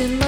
in my